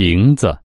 瓶子。